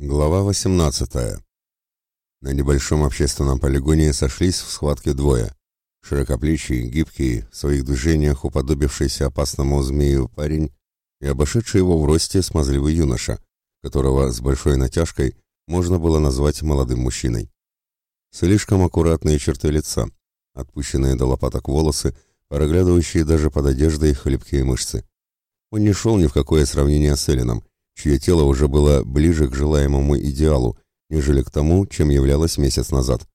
Глава 18. На небольшом общественном полигоне сошлись в схватке двое. Широкоплечий, гибкий, в своих движениях уподобившийся опасному змею парень и обошедший его в росте смазливый юноша, которого с большой натяжкой можно было назвать молодым мужчиной. Слишком аккуратные черты лица, отпущенные до лопаток волосы, проглядывающие даже под одеждой хлебкие мышцы. Он не шел ни в какое сравнение с Элином, чье тело уже было ближе к желаемому идеалу, нежели к тому, чем являлось месяц назад.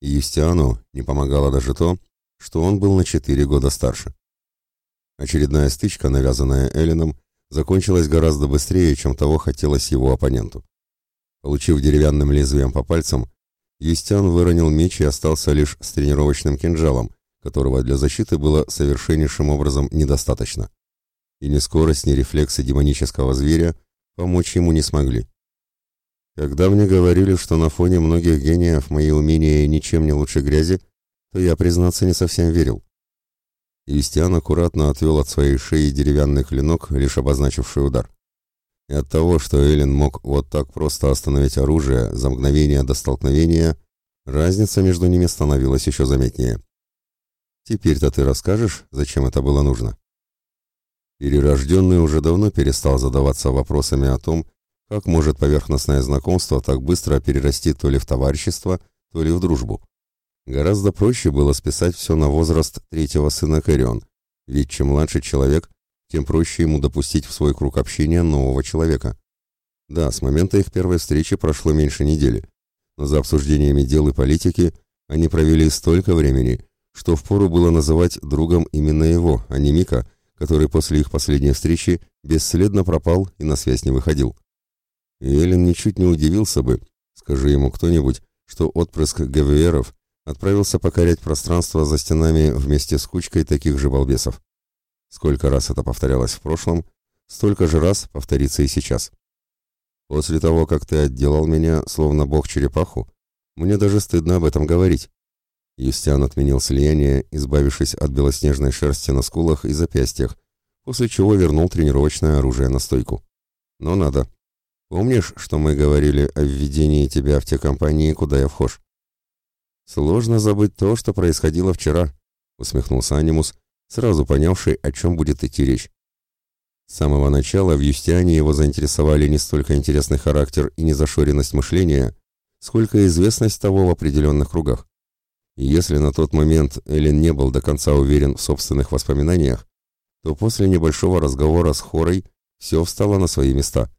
И Юстиану не помогало даже то, что он был на четыре года старше. Очередная стычка, навязанная Элленом, закончилась гораздо быстрее, чем того хотелось его оппоненту. Получив деревянным лезвием по пальцам, Юстиан выронил меч и остался лишь с тренировочным кинжалом, которого для защиты было совершеннейшим образом недостаточно. И ни скорость, ни рефлексы демонического зверя помочь ему не смогли. Когда мне говорили, что на фоне многих гениев мои умения ничем не лучше грязи, то я, признаться, не совсем верил. Юстиан аккуратно отвел от своей шеи деревянный клинок, лишь обозначивший удар. И от того, что Эллен мог вот так просто остановить оружие за мгновение до столкновения, разница между ними становилась еще заметнее. «Теперь-то ты расскажешь, зачем это было нужно?» Перерожденный уже давно перестал задаваться вопросами о том, как может поверхностное знакомство так быстро перерасти то ли в товарищество, то ли в дружбу. Гораздо проще было списать все на возраст третьего сына Кэрион, ведь чем младше человек, тем проще ему допустить в свой круг общения нового человека. Да, с момента их первой встречи прошло меньше недели, но за обсуждениями дел и политики они провели столько времени, что впору было называть другом именно его, а не Мика, который после их последней встречи бесследно пропал и на связь не выходил. И ничуть не удивился бы, скажи ему кто-нибудь, что отпрыск ГВРов отправился покорять пространство за стенами вместе с кучкой таких же балбесов. Сколько раз это повторялось в прошлом, столько же раз повторится и сейчас. После того, как ты отделал меня, словно бог-черепаху, мне даже стыдно об этом говорить. Юстиан отменил слияние, избавившись от белоснежной шерсти на скулах и запястьях, после чего вернул тренировочное оружие на стойку. Но надо. Помнишь, что мы говорили о введении тебя в те компании, куда я вхож? Сложно забыть то, что происходило вчера, усмехнулся Анимус, сразу понявший, о чем будет идти речь. С самого начала в Юстиане его заинтересовали не столько интересный характер и незашоренность мышления, сколько известность того в определенных кругах. И если на тот момент Эллен не был до конца уверен в собственных воспоминаниях, то после небольшого разговора с Хорой все встало на свои места.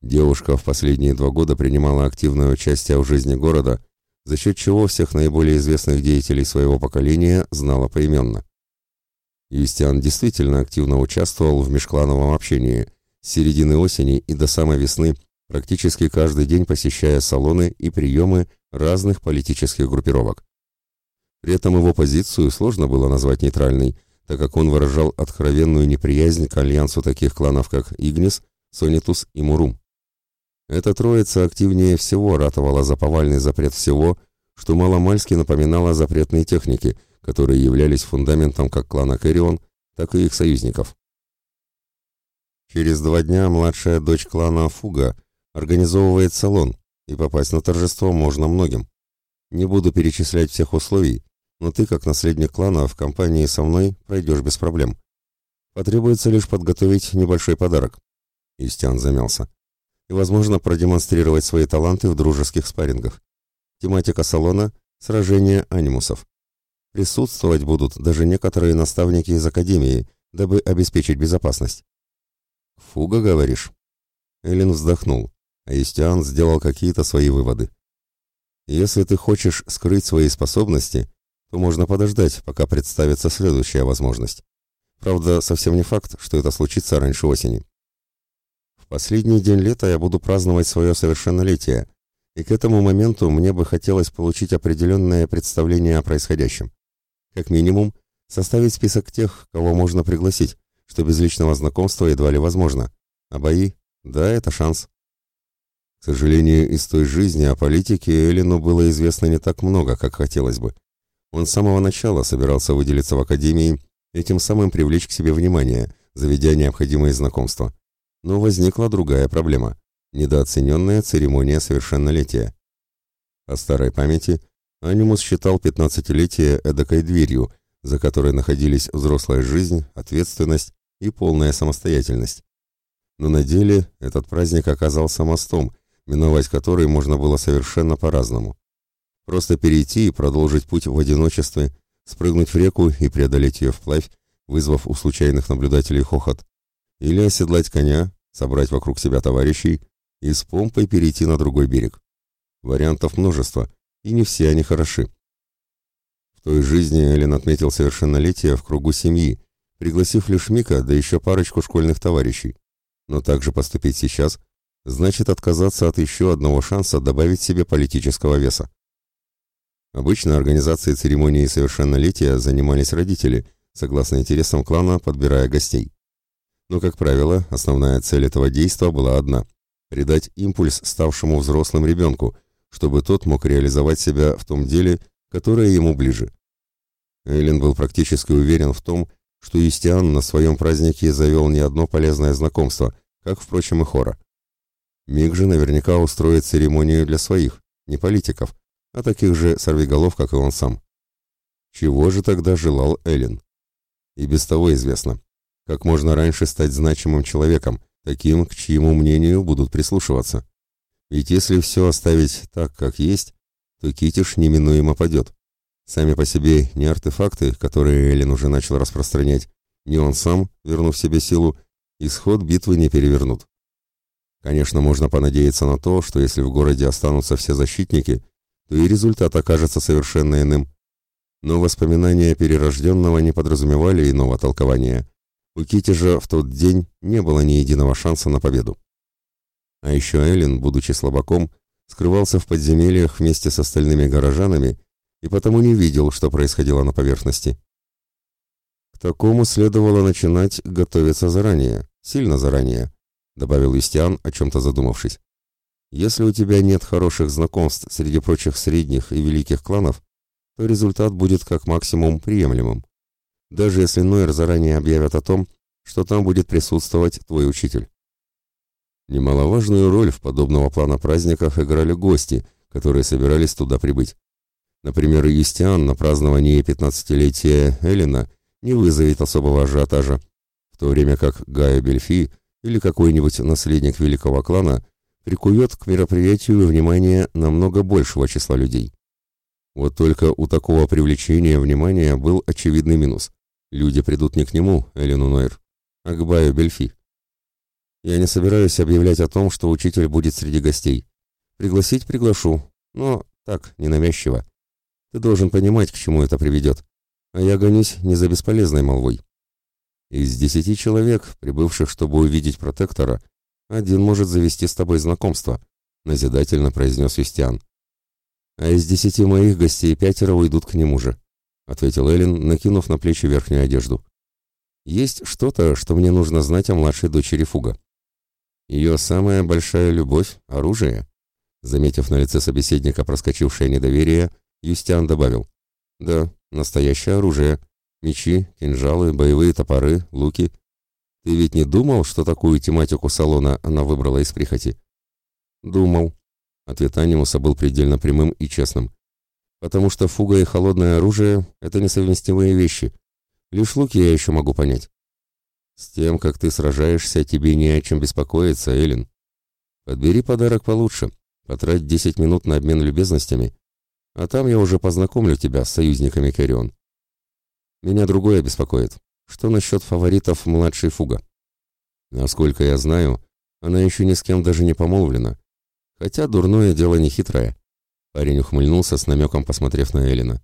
Девушка в последние два года принимала активное участие в жизни города, за счет чего всех наиболее известных деятелей своего поколения знала поименно. Юстиан действительно активно участвовал в межклановом общении, с середины осени и до самой весны, практически каждый день посещая салоны и приемы разных политических группировок. При этом его позицию сложно было назвать нейтральной, так как он выражал откровенную неприязнь к альянсу таких кланов, как Игнис, Сонитус и Мурум. Эта троица активнее всего ратовала за повальный запрет всего, что маломальски напоминало запретные техники, которые являлись фундаментом как клана Кэрион, так и их союзников. Через два дня младшая дочь клана Фуга организовывает салон, и попасть на торжество можно многим. Не буду перечислять всех условий, но ты, как наследник клана, в компании со мной пройдешь без проблем. Потребуется лишь подготовить небольшой подарок. Истиан замялся. И, возможно, продемонстрировать свои таланты в дружеских спаррингах. Тематика салона – сражение анимусов. Присутствовать будут даже некоторые наставники из Академии, дабы обеспечить безопасность. «Фуга, говоришь?» Эллен вздохнул, а Истиан сделал какие-то свои выводы. «Если ты хочешь скрыть свои способности, то можно подождать, пока представится следующая возможность. Правда, совсем не факт, что это случится раньше осени. В последний день лета я буду праздновать свое совершеннолетие, и к этому моменту мне бы хотелось получить определенное представление о происходящем. Как минимум, составить список тех, кого можно пригласить, что без личного знакомства едва ли возможно. А бои? Да, это шанс. К сожалению, из той жизни о политике Элину было известно не так много, как хотелось бы. Он с самого начала собирался выделиться в академии и тем самым привлечь к себе внимание, заведя необходимые знакомства. Но возникла другая проблема. недооцененная церемония совершеннолетия. По старой памяти Анимус считал пятнадцатилетие эдакой дверью, за которой находились взрослая жизнь, ответственность и полная самостоятельность. Но на деле этот праздник оказался мостом, миновать который можно было совершенно по-разному. Просто перейти и продолжить путь в одиночестве, спрыгнуть в реку и преодолеть ее вплавь, вызвав у случайных наблюдателей хохот, или оседлать коня, собрать вокруг себя товарищей и с помпой перейти на другой берег. Вариантов множество, и не все они хороши. В той жизни Эллен отметил совершеннолетие в кругу семьи, пригласив лишь Мика, да еще парочку школьных товарищей. Но также поступить сейчас значит отказаться от еще одного шанса добавить себе политического веса. Обычно организацией церемонии совершеннолетия занимались родители, согласно интересам клана, подбирая гостей. Но, как правило, основная цель этого действа была одна – придать импульс ставшему взрослым ребенку, чтобы тот мог реализовать себя в том деле, которое ему ближе. Эйлин был практически уверен в том, что Юстиан на своем празднике завел не одно полезное знакомство, как, впрочем, и Хора. Миг же наверняка устроит церемонию для своих, не политиков, а таких же сорвиголов, как и он сам. Чего же тогда желал Эллен? И без того известно, как можно раньше стать значимым человеком, таким, к чьему мнению будут прислушиваться. Ведь если все оставить так, как есть, то Китиш неминуемо падет. Сами по себе не артефакты, которые Эллен уже начал распространять, ни он сам, вернув себе силу, исход битвы не перевернут. Конечно, можно понадеяться на то, что если в городе останутся все защитники, то и результат окажется совершенно иным. Но воспоминания перерожденного не подразумевали иного толкования. У Кити же в тот день не было ни единого шанса на победу. А еще Эллен, будучи слабаком, скрывался в подземельях вместе с остальными горожанами и потому не видел, что происходило на поверхности. К такому следовало начинать готовиться заранее, сильно заранее, добавил Истиан, о чем-то задумавшись. Если у тебя нет хороших знакомств среди прочих средних и великих кланов, то результат будет как максимум приемлемым. Даже если Нойер заранее объявят о том, что там будет присутствовать твой учитель. Немаловажную роль в подобного плана праздниках играли гости, которые собирались туда прибыть. Например, Юстиан на праздновании 15-летия Эллина не вызовет особого ажиотажа, в то время как Гая Бельфи или какой-нибудь наследник великого клана прикует к мероприятию внимание намного большего числа людей. Вот только у такого привлечения внимания был очевидный минус. Люди придут не к нему, Эллину Нойр, а к Баю Бельфи. Я не собираюсь объявлять о том, что учитель будет среди гостей. Пригласить приглашу, но так, ненавязчиво. Ты должен понимать, к чему это приведет. А я гонюсь не за бесполезной молвой. Из десяти человек, прибывших, чтобы увидеть протектора, один может завести с тобой знакомство, назидательно произнес Вестиан. А из десяти моих гостей пятеро уйдут к нему же, ответил Эллен, накинув на плечи верхнюю одежду. Есть что-то, что мне нужно знать о младшей дочери Фуга. Ее самая большая любовь — оружие. Заметив на лице собеседника проскочившее недоверие, Юстиан добавил. «Да, настоящее оружие. Мечи, кинжалы, боевые топоры, луки. Ты ведь не думал, что такую тематику салона она выбрала из прихоти?» «Думал». Ответ Анимуса был предельно прямым и честным. «Потому что фуга и холодное оружие — это несовместимые вещи. Лишь луки я еще могу понять. С тем, как ты сражаешься, тебе не о чем беспокоиться, Эллен. Подбери подарок получше, потрать десять минут на обмен любезностями, а там я уже познакомлю тебя с союзниками Кэрион. Меня другое беспокоит. Что насчет фаворитов младшей Фуга? Насколько я знаю, она еще ни с кем даже не помолвлена. Хотя дурное дело не хитрое. Парень ухмыльнулся с намеком, посмотрев на Эллина.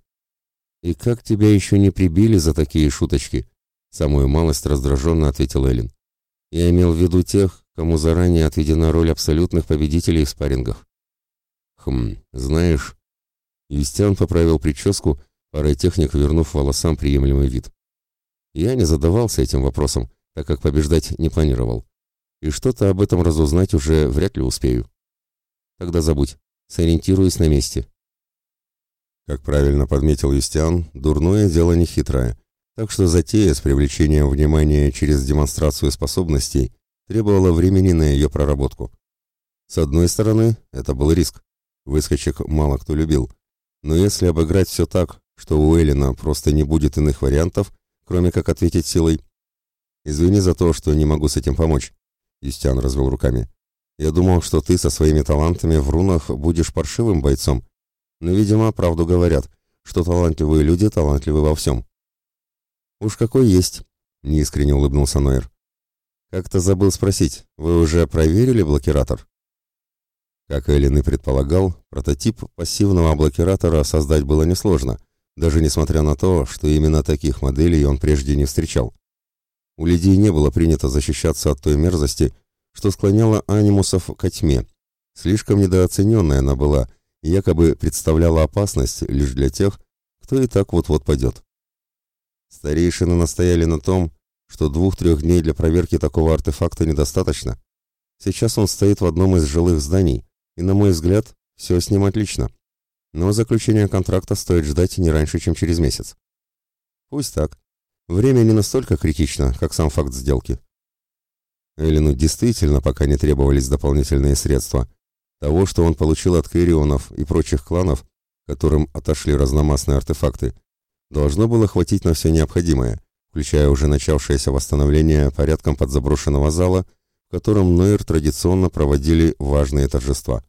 «И как тебя еще не прибили за такие шуточки?» Самую малость раздраженно ответил Эллин. Я имел в виду тех, кому заранее отведена роль абсолютных победителей в спаррингах. Хм, знаешь... Юстиан поправил прическу, парой техник вернув волосам приемлемый вид. Я не задавался этим вопросом, так как побеждать не планировал. И что-то об этом разузнать уже вряд ли успею. Тогда забудь, сориентируюсь на месте. Как правильно подметил Юстиан, дурное дело не хитрое, так что затея с привлечением внимания через демонстрацию способностей требовала времени на ее проработку. С одной стороны, это был риск. Выскочек мало кто любил. Но если обыграть все так, что у Эллина просто не будет иных вариантов, кроме как ответить силой. «Извини за то, что не могу с этим помочь», — Юстиан развел руками. «Я думал, что ты со своими талантами в рунах будешь паршивым бойцом. Но, видимо, правду говорят, что талантливые люди талантливы во всем». «Уж какой есть», — неискренне улыбнулся Нойер. «Как-то забыл спросить, вы уже проверили блокиратор?» Как Эллин и предполагал, прототип пассивного блокиратора создать было несложно, даже несмотря на то, что именно таких моделей он прежде не встречал. У людей не было принято защищаться от той мерзости, что склоняла анимусов к тьме. Слишком недооцененная она была и якобы представляла опасность лишь для тех, кто и так вот-вот падет. Старейшины настояли на том, что двух-трех дней для проверки такого артефакта недостаточно. Сейчас он стоит в одном из жилых зданий, и, на мой взгляд, все с ним отлично. Но заключение контракта стоит ждать не раньше, чем через месяц. Пусть так. Время не настолько критично, как сам факт сделки. Эллину действительно пока не требовались дополнительные средства. Того, что он получил от Кэрионов и прочих кланов, которым отошли разномастные артефакты, должно было хватить на все необходимое, включая уже начавшееся восстановление порядком подзаброшенного зала, в котором Нойер традиционно проводили важные торжества.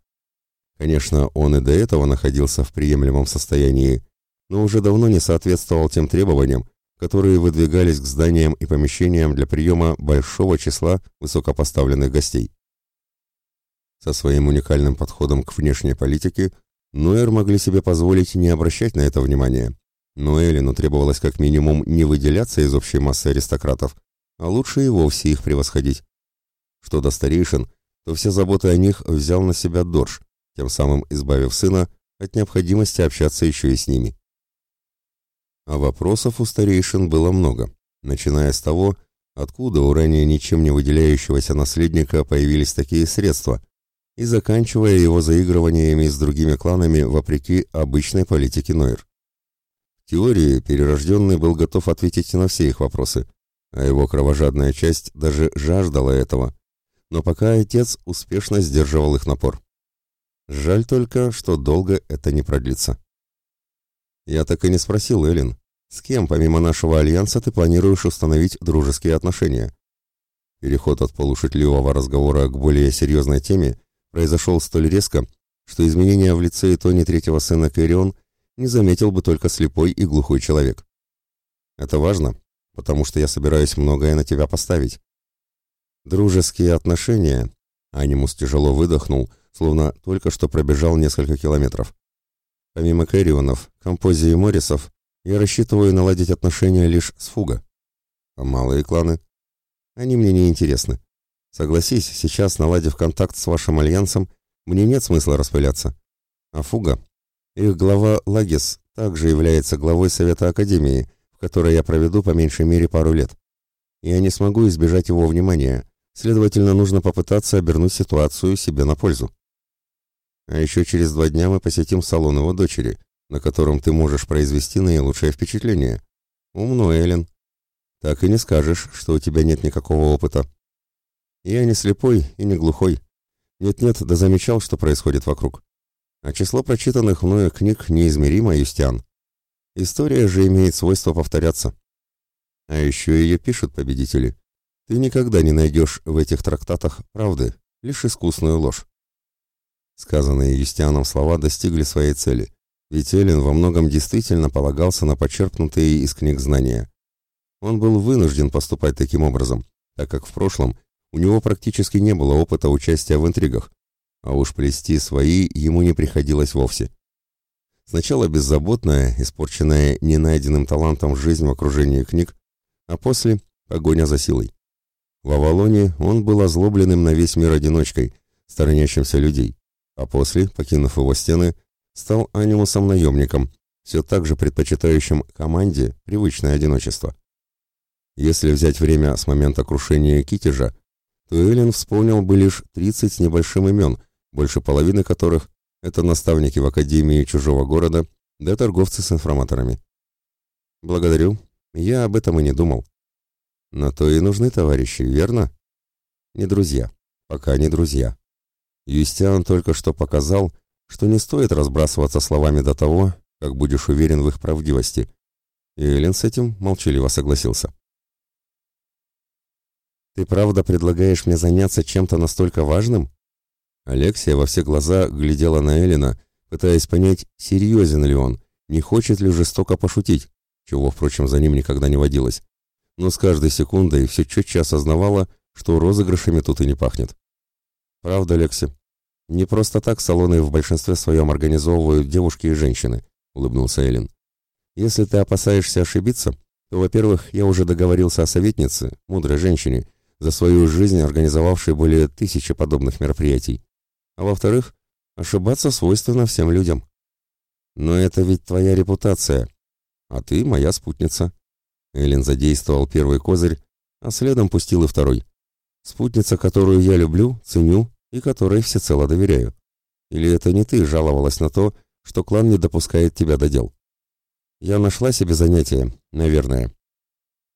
Конечно, он и до этого находился в приемлемом состоянии, но уже давно не соответствовал тем требованиям, которые выдвигались к зданиям и помещениям для приема большого числа высокопоставленных гостей. Со своим уникальным подходом к внешней политике Нойер могли себе позволить не обращать на это внимания, но требовалось как минимум не выделяться из общей массы аристократов, а лучше и вовсе их превосходить. Что до старейшин, то все заботы о них взял на себя Дорж, тем самым избавив сына от необходимости общаться еще и с ними. А вопросов у старейшин было много, начиная с того, откуда у ранее ничем не выделяющегося наследника появились такие средства, и заканчивая его заигрываниями с другими кланами вопреки обычной политике Нойр. В теории перерожденный был готов ответить на все их вопросы, а его кровожадная часть даже жаждала этого, но пока отец успешно сдерживал их напор. Жаль только, что долго это не продлится. Я так и не спросил, Эллен, с кем помимо нашего альянса ты планируешь установить дружеские отношения? Переход от полушутливого разговора к более серьезной теме произошел столь резко, что изменения в лице и тоне третьего сына Кэрион не заметил бы только слепой и глухой человек. Это важно, потому что я собираюсь многое на тебя поставить. Дружеские отношения, Анимус тяжело выдохнул, словно только что пробежал несколько километров. Помимо Кэррионов, Компози и Моррисов, я рассчитываю наладить отношения лишь с Фуга. А малые кланы? Они мне не интересны. Согласись, сейчас, наладив контакт с вашим альянсом, мне нет смысла распыляться. А Фуга? Их глава Лагис также является главой Совета Академии, в которой я проведу по меньшей мере пару лет. Я не смогу избежать его внимания, следовательно, нужно попытаться обернуть ситуацию себе на пользу. А еще через два дня мы посетим салон его дочери, на котором ты можешь произвести наилучшее впечатление. Умно, Эллен. Так и не скажешь, что у тебя нет никакого опыта. Я не слепой и не глухой. Нет-нет, да замечал, что происходит вокруг. А число прочитанных мною книг неизмеримо, Юстиан. История же имеет свойство повторяться. А еще ее пишут победители. Ты никогда не найдешь в этих трактатах правды, лишь искусную ложь. Сказанные Юстианом слова достигли своей цели, ведь Эллен во многом действительно полагался на почерпнутые из книг знания. Он был вынужден поступать таким образом, так как в прошлом у него практически не было опыта участия в интригах, а уж плести свои ему не приходилось вовсе. Сначала беззаботная, испорченная ненайденным талантом жизнь в окружении книг, а после – погоня за силой. В Авалоне он был озлобленным на весь мир одиночкой, сторонящимся людей а после, покинув его стены, стал анимусом-наемником, все так же предпочитающим команде привычное одиночество. Если взять время с момента крушения Китежа, то Эллен вспомнил бы лишь 30 с небольшим имен, больше половины которых – это наставники в Академии чужого города, да торговцы с информаторами. Благодарю, я об этом и не думал. На то и нужны товарищи, верно? Не друзья, пока не друзья. Юстиан только что показал, что не стоит разбрасываться словами до того, как будешь уверен в их правдивости. И Эллен с этим молчаливо согласился. «Ты правда предлагаешь мне заняться чем-то настолько важным?» Алексия во все глаза глядела на Эллина, пытаясь понять, серьезен ли он, не хочет ли жестоко пошутить, чего, впрочем, за ним никогда не водилось. Но с каждой секундой все четче осознавала, что розыгрышами тут и не пахнет. «Правда, Лекси, не просто так салоны в большинстве своем организовывают девушки и женщины», — улыбнулся Эллин. «Если ты опасаешься ошибиться, то, во-первых, я уже договорился о советнице, мудрой женщине, за свою жизнь организовавшей более тысячи подобных мероприятий. А во-вторых, ошибаться свойственно всем людям. Но это ведь твоя репутация, а ты моя спутница». Эллин задействовал первый козырь, а следом пустил и второй. «Спутница, которую я люблю, ценю и которой всецело доверяю. Или это не ты жаловалась на то, что клан не допускает тебя до дел? Я нашла себе занятие, наверное.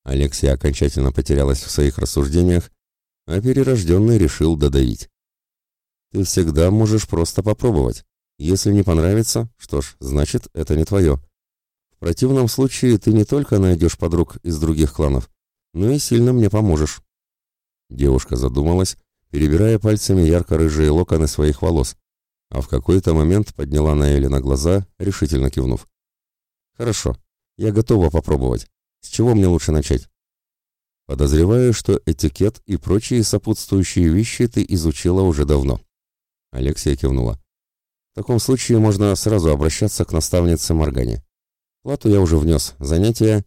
Алексия окончательно потерялась в своих рассуждениях, а перерожденный решил додавить. Ты всегда можешь просто попробовать. Если не понравится, что ж, значит, это не твое. В противном случае ты не только найдешь подруг из других кланов, но и сильно мне поможешь. Девушка задумалась, перебирая пальцами ярко-рыжие локоны своих волос, а в какой-то момент подняла на Элина глаза, решительно кивнув. «Хорошо, я готова попробовать. С чего мне лучше начать?» «Подозреваю, что этикет и прочие сопутствующие вещи ты изучила уже давно». Алексия кивнула. «В таком случае можно сразу обращаться к наставнице Моргане. Плату я уже внес, занятия...»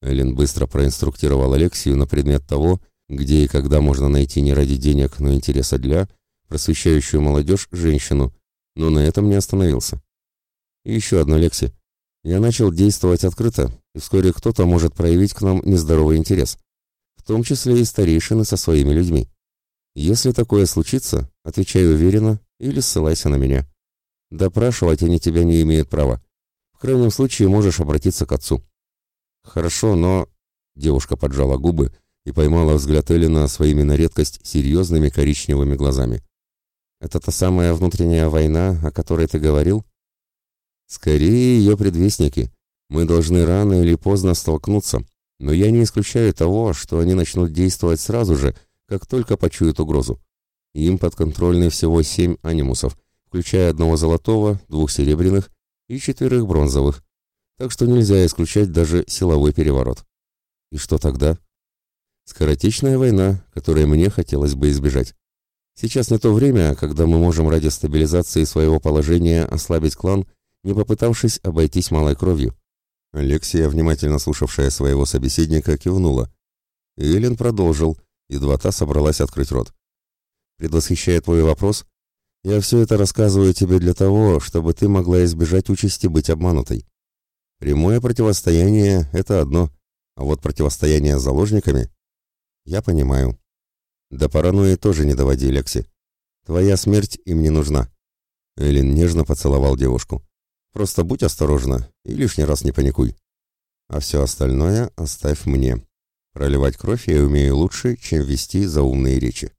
Эллен быстро проинструктировал Алексию на предмет того, где и когда можно найти не ради денег, но интереса для, просвещающую молодежь, женщину, но на этом не остановился. И еще одно лекси. Я начал действовать открыто, и вскоре кто-то может проявить к нам нездоровый интерес, в том числе и старейшины со своими людьми. Если такое случится, отвечай уверенно или ссылайся на меня. Допрашивать они тебя не имеют права. В крайнем случае можешь обратиться к отцу. Хорошо, но... Девушка поджала губы, и поймала взгляд Эллина своими на редкость серьезными коричневыми глазами. «Это та самая внутренняя война, о которой ты говорил?» «Скорее ее предвестники. Мы должны рано или поздно столкнуться, но я не исключаю того, что они начнут действовать сразу же, как только почуют угрозу. Им подконтрольны всего семь анимусов, включая одного золотого, двух серебряных и четверых бронзовых, так что нельзя исключать даже силовой переворот. И что тогда?» Скоротечная война, которой мне хотелось бы избежать. Сейчас не то время, когда мы можем ради стабилизации своего положения ослабить клан, не попытавшись обойтись малой кровью. Алексия, внимательно слушавшая своего собеседника, кивнула. Эллен продолжил, едва та собралась открыть рот. «Предвосхищая твой вопрос, я все это рассказываю тебе для того, чтобы ты могла избежать участи быть обманутой. Прямое противостояние — это одно, а вот противостояние с заложниками я понимаю. До паранойи тоже не доводи, Лекси. Твоя смерть им не нужна. Элин нежно поцеловал девушку. Просто будь осторожна и лишний раз не паникуй. А все остальное оставь мне. Проливать кровь я умею лучше, чем вести заумные речи.